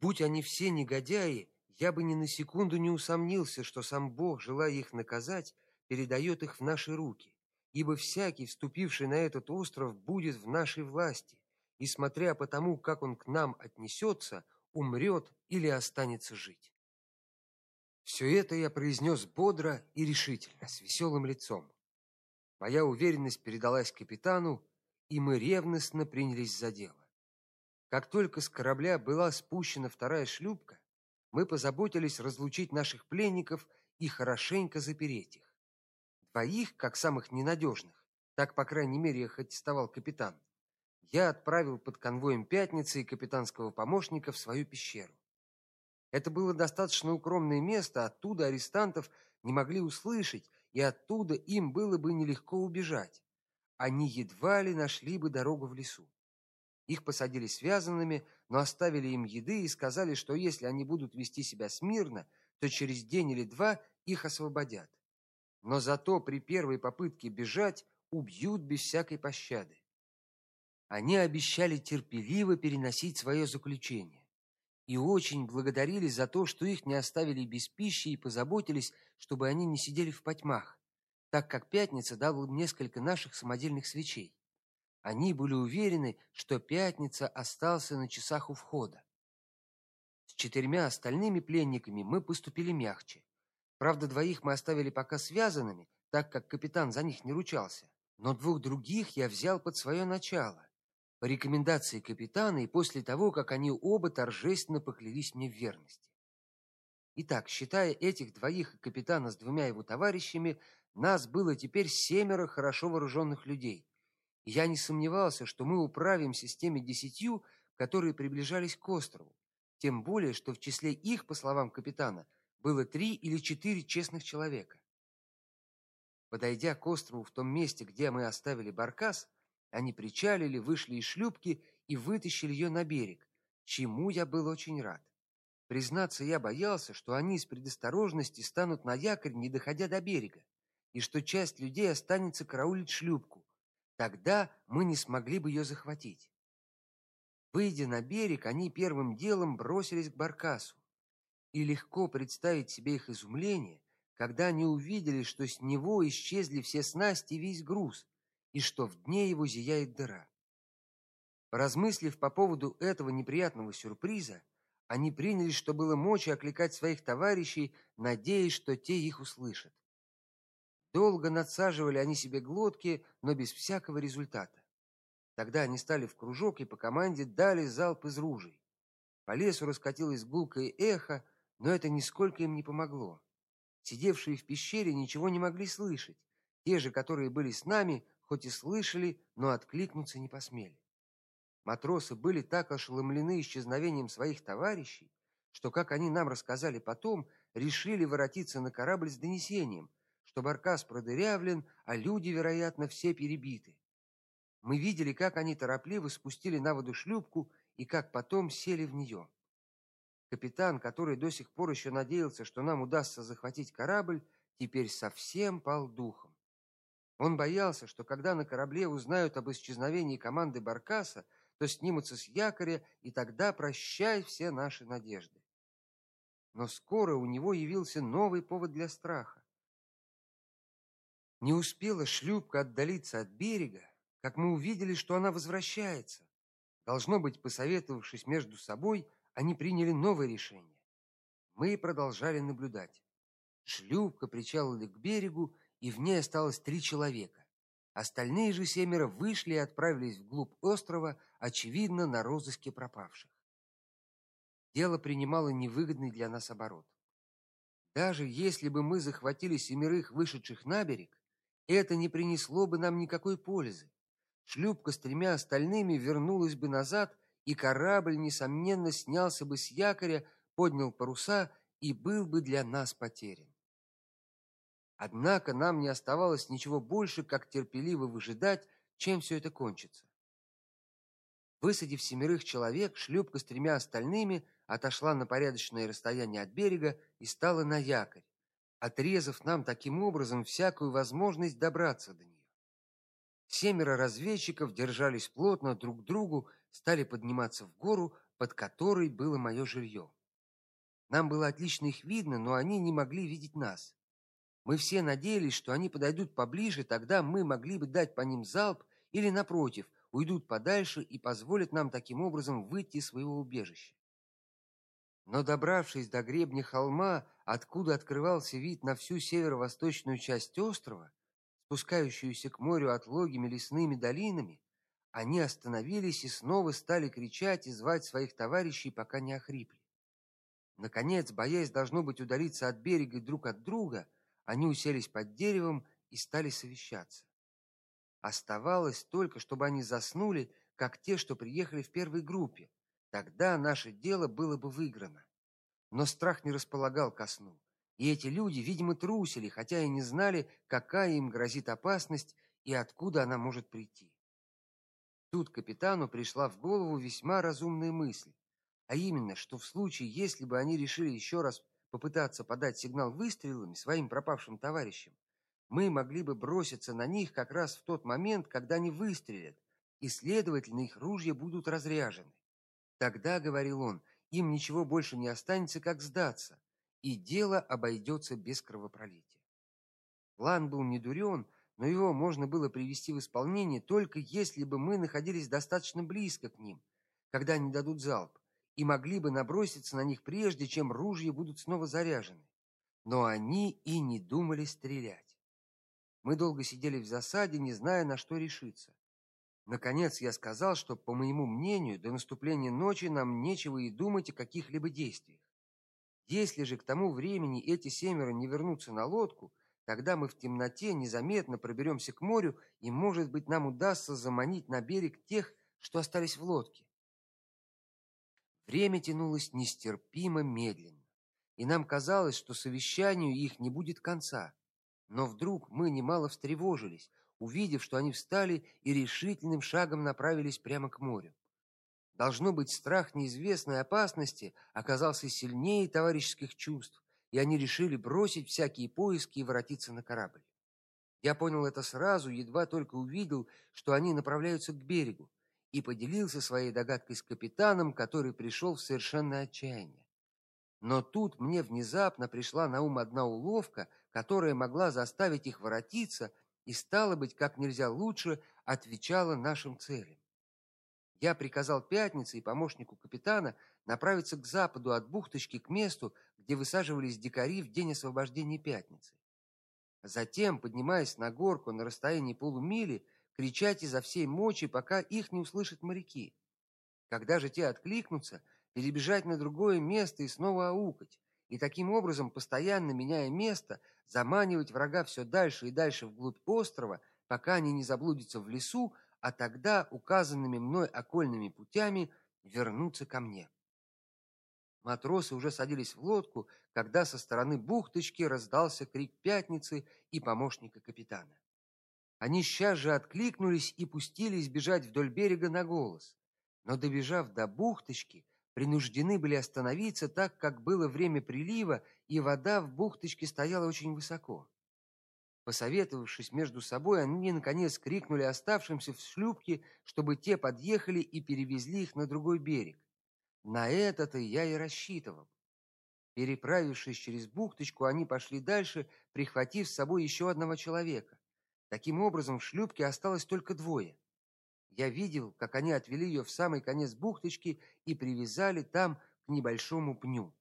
Будь они все негодяи, я бы ни на секунду не усомнился, что сам Бог, желая их наказать, передает их в наши руки, ибо всякий, вступивший на этот остров, будет в нашей власти, и смотря по тому, как он к нам отнесется, умрет или останется жить. Все это я произнес бодро и решительно, с веселым лицом. Моя уверенность передалась капитану, и мы ревностно принялись за дело. Как только с корабля была спущена вторая шлюпка, мы позаботились разлучить наших пленников и хорошенько запереть их. Двоих, как самых ненадежных, так по крайней мере их аттестовал капитан, я отправил под конвоем Пятницы и капитанского помощника в свою пещеру. Это было достаточно укромное место, оттуда арестантов не могли услышать, и оттуда им было бы нелегко убежать. Они едва ли нашли бы дорогу в лесу. Их посадили связанными, но оставили им еды и сказали, что если они будут вести себя смирно, то через день или два их освободят. Но зато при первой попытке бежать убьют без всякой пощады. Они обещали терпеливо переносить свое заключение и очень благодарили за то, что их не оставили без пищи и позаботились, чтобы они не сидели в потьмах, так как пятница дал им несколько наших самодельных свечей. Они были уверены, что Пятница остался на часах у входа. С четырьмя остальными пленниками мы поступили мягче. Правда, двоих мы оставили пока связанными, так как капитан за них не ручался, но двух других я взял под свое начало по рекомендации капитана и после того, как они оба торжественно поклялись мне в верности. Итак, считая этих двоих и капитана с двумя его товарищами, нас было теперь семеро хорошо вооруженных людей, я не сомневался, что мы управимся с теми десятью, которые приближались к острову, тем более, что в числе их, по словам капитана, было три или четыре честных человека. Подойдя к острову в том месте, где мы оставили баркас, они причалили, вышли из шлюпки и вытащили ее на берег, чему я был очень рад. Признаться, я боялся, что они из предосторожности станут на якорь, не доходя до берега, и что часть людей останется караулить шлюпку, Тогда мы не смогли бы ее захватить. Выйдя на берег, они первым делом бросились к баркасу. И легко представить себе их изумление, когда они увидели, что с него исчезли все снасти и весь груз, и что в дне его зияет дыра. Поразмыслив по поводу этого неприятного сюрприза, они принялись, что было мочи, окликать своих товарищей, надеясь, что те их услышат. Долго надсаживали они себе глотки, но без всякого результата. Тогда они стали в кружок и по команде дали залп из ружей. По лесу раскатилось гулкое эхо, но это нисколько им не помогло. Сидевшие в пещере ничего не могли слышать. Те же, которые были с нами, хоть и слышали, но откликнуться не посмели. Матросы были так ошеломлены исчезновением своих товарищей, что, как они нам рассказали потом, решили воротиться на корабль с донесением, что баркас продырявлен, а люди, вероятно, все перебиты. Мы видели, как они торопливо спустили на воду шлюпку и как потом сели в нее. Капитан, который до сих пор еще надеялся, что нам удастся захватить корабль, теперь совсем пал духом. Он боялся, что когда на корабле узнают об исчезновении команды баркаса, то снимутся с якоря, и тогда прощай все наши надежды. Но скоро у него явился новый повод для страха. Не успела шлюпка отдалиться от берега, как мы увидели, что она возвращается. Должно быть, посоветовавшись между собой, они приняли новое решение. Мы продолжали наблюдать. Шлюпка причалила к берегу, и в ней осталось три человека. Остальные же семеро вышли и отправились вглубь острова, очевидно, на розыске пропавших. Дело принимало невыгодный для нас оборот. Даже если бы мы захватили семерых вышедших на берег, это не принесло бы нам никакой пользы. Шлюпка с тремя остальными вернулась бы назад, и корабль несомненно снялся бы с якоря, поднял паруса и был бы для нас потерян. Однако нам не оставалось ничего больше, как терпеливо выжидать, чем все это кончится. Высадив семерых человек, шлюпка с тремя остальными отошла на порядочное расстояние от берега и стала на якорь отрезав нам таким образом всякую возможность добраться до нее. Семеро разведчиков держались плотно друг к другу, стали подниматься в гору, под которой было мое жилье. Нам было отлично их видно, но они не могли видеть нас. Мы все надеялись, что они подойдут поближе, тогда мы могли бы дать по ним залп или напротив, уйдут подальше и позволят нам таким образом выйти из своего убежища. Но добравшись до гребня холма, откуда открывался вид на всю северо-восточную часть острова, спускающуюся к морю отлогими лесными долинами, они остановились и снова стали кричать и звать своих товарищей, пока не охрипли. Наконец, боясь должно быть удалиться от берега друг от друга, они уселись под деревом и стали совещаться. Оставалось только, чтобы они заснули, как те, что приехали в первой группе. Тогда наше дело было бы выиграно. Но страх не располагал ко сну, и эти люди, видимо, трусили, хотя и не знали, какая им грозит опасность и откуда она может прийти. Тут капитану пришла в голову весьма разумная мысль, а именно, что в случае, если бы они решили еще раз попытаться подать сигнал выстрелами своим пропавшим товарищам, мы могли бы броситься на них как раз в тот момент, когда они выстрелят, и, следовательно, их ружья будут разряжены. Тогда, говорил он, им ничего больше не останется, как сдаться, и дело обойдется без кровопролития. План был не дурен, но его можно было привести в исполнение только если бы мы находились достаточно близко к ним, когда они дадут залп, и могли бы наброситься на них прежде, чем ружья будут снова заряжены. Но они и не думали стрелять. Мы долго сидели в засаде, не зная, на что решиться. Наконец я сказал, что, по моему мнению, до наступления ночи нам нечего и думать о каких-либо действиях. Если же к тому времени эти семеро не вернутся на лодку, тогда мы в темноте незаметно проберемся к морю, и, может быть, нам удастся заманить на берег тех, что остались в лодке. Время тянулось нестерпимо медленно, и нам казалось, что совещанию их не будет конца. Но вдруг мы немало встревожились, увидев, что они встали и решительным шагом направились прямо к морю. Должно быть, страх неизвестной опасности оказался сильнее товарищеских чувств, и они решили бросить всякие поиски и воротиться на корабль. Я понял это сразу, едва только увидел, что они направляются к берегу, и поделился своей догадкой с капитаном, который пришел в совершенное отчаяние. Но тут мне внезапно пришла на ум одна уловка, которая могла заставить их воротиться и стало быть, как нельзя лучше отвечала нашим целям. Я приказал Пятнице и помощнику капитана направиться к западу от бухточки к месту, где высаживались дикари в день освобождения Пятницы. Затем, поднимаясь на горку на расстоянии полумили, кричать изо всей мочи, пока их не услышат моряки. Когда же те откликнутся, перебежать на другое место и снова аукать, и таким образом, постоянно меняя место, заманивать врага все дальше и дальше вглубь острова, пока они не заблудятся в лесу, а тогда указанными мной окольными путями вернуться ко мне. Матросы уже садились в лодку, когда со стороны бухточки раздался крик пятницы и помощника капитана. Они сейчас же откликнулись и пустились бежать вдоль берега на голос. Но добежав до бухточки, принуждены были остановиться, так как было время прилива, и вода в бухточке стояла очень высоко. Посоветовавшись между собой, они наконец крикнули оставшимся в шлюпке, чтобы те подъехали и перевезли их на другой берег. На это-то я и рассчитывал. Переправившись через бухточку, они пошли дальше, прихватив с собой еще одного человека. Таким образом, в шлюпке осталось только двое. Я видел, как они отвели ее в самый конец бухточки и привязали там к небольшому пню.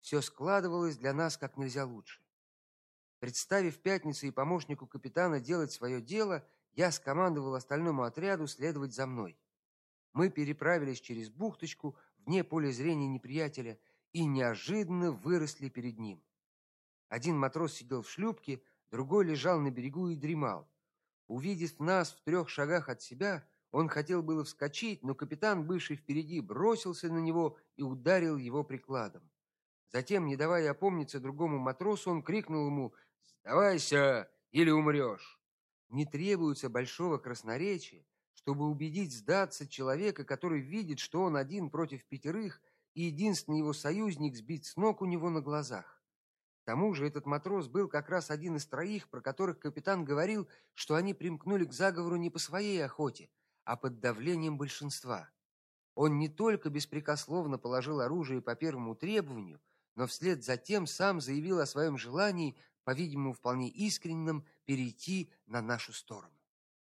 Все складывалось для нас как нельзя лучше. Представив пятницу и помощнику капитана делать свое дело, я скомандовал остальному отряду следовать за мной. Мы переправились через бухточку вне поля зрения неприятеля и неожиданно выросли перед ним. Один матрос сидел в шлюпке, другой лежал на берегу и дремал. Увидев нас в трех шагах от себя, он хотел было вскочить, но капитан, бывший впереди, бросился на него и ударил его прикладом. Затем, не давая опомниться другому матросу, он крикнул ему: "Сдавайся, или умрешь!» Не требуется большого красноречия, чтобы убедить сдаться человека, который видит, что он один против пятерых, и единственный его союзник сбит с ног у него на глазах. К тому же этот матрос был как раз один из троих, про которых капитан говорил, что они примкнули к заговору не по своей охоте, а под давлением большинства. Он не только беспрекословно положил оружие по первому требованию, но вслед за тем сам заявил о своем желании, по-видимому, вполне искреннем, перейти на нашу сторону.